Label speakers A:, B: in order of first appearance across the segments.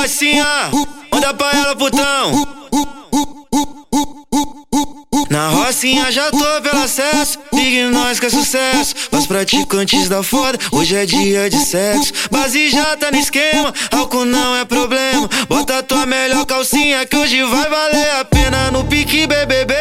A: rocinha, manda pra ela, putão. Na rocinha já tô pelo acesso, ligue nós que é sucesso. Os praticantes da foda, hoje é dia de sexo. Base já tá no esquema, álcool não é problema. Bota tua melhor calcinha que hoje vai valer a pena no pique BBB.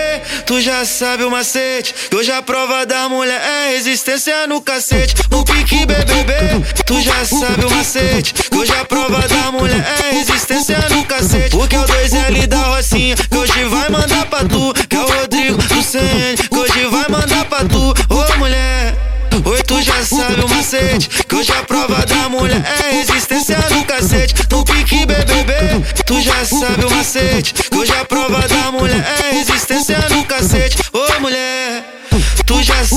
A: Tu já sabe o macete, que hoje a prova da mulher é resistência no cacete. No pique BBB, tu já sabe o macete, que hoje a prova da mulher é resistência no cacete. Porque é o 2L da rocinha, que hoje vai mandar pra tu, que é o Rodrigo do CN, que hoje vai mandar pra tu, ô mulher. Oi, tu já sabe o macete, que hoje a prova da mulher é resistência no cacete. No pique BBB, tu já sabe o macete, que hoje a prova da mulher é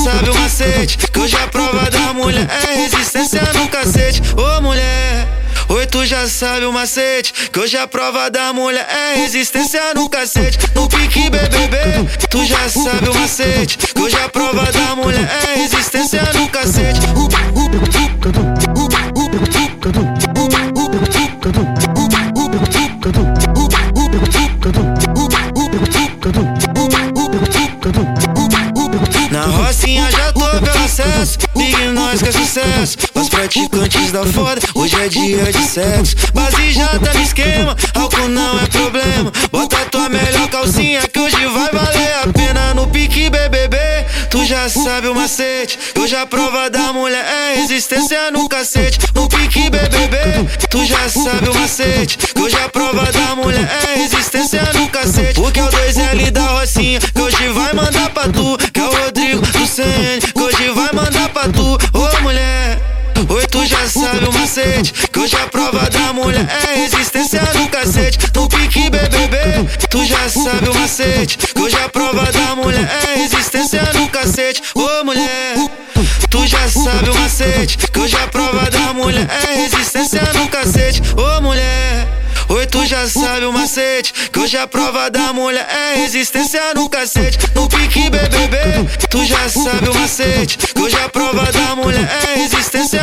A: sabe o macete, que hoje a prova da mulher é resistência no cacete. Ô mulher. Oi, tu já sabe o macete, que hoje a prova da mulher é resistência no cacete. No pique BBB, tu já sabe o macete, que hoje a prova da mulher é resistência no Na rocinha já tô pelo acesso, ligue nós que é sucesso. Os praticantes da foda, hoje é dia de sexo. Base já tá no esquema, álcool não é problema. Bota tua melhor calcinha que hoje vai valer a pena no pique BBB. Tu já sabe o macete, hoje a prova da mulher é resistência no cacete. No pique BBB, tu já sabe o macete, hoje a prova da mulher é resistência no cacete. Porque é o 2L da rocinha, que hoje vai mandar pra tu, é CN, que hoje vai mandar pra tu, ô mulher. Oi, tu já sabe o macete, que hoje a prova da mulher é resistência no cacete. No pique BBB, tu já sabe o macete, que hoje a prova da mulher é resistência no cacete. Ô mulher, tu já sabe o macete, que hoje a prova da mulher é resistência no cacete. Ô mulher. Tu já sabe o macete, que hoje a prova da mulher é resistência no cacete. No pique BBB, tu já sabe o macete, que hoje a prova da mulher é resistência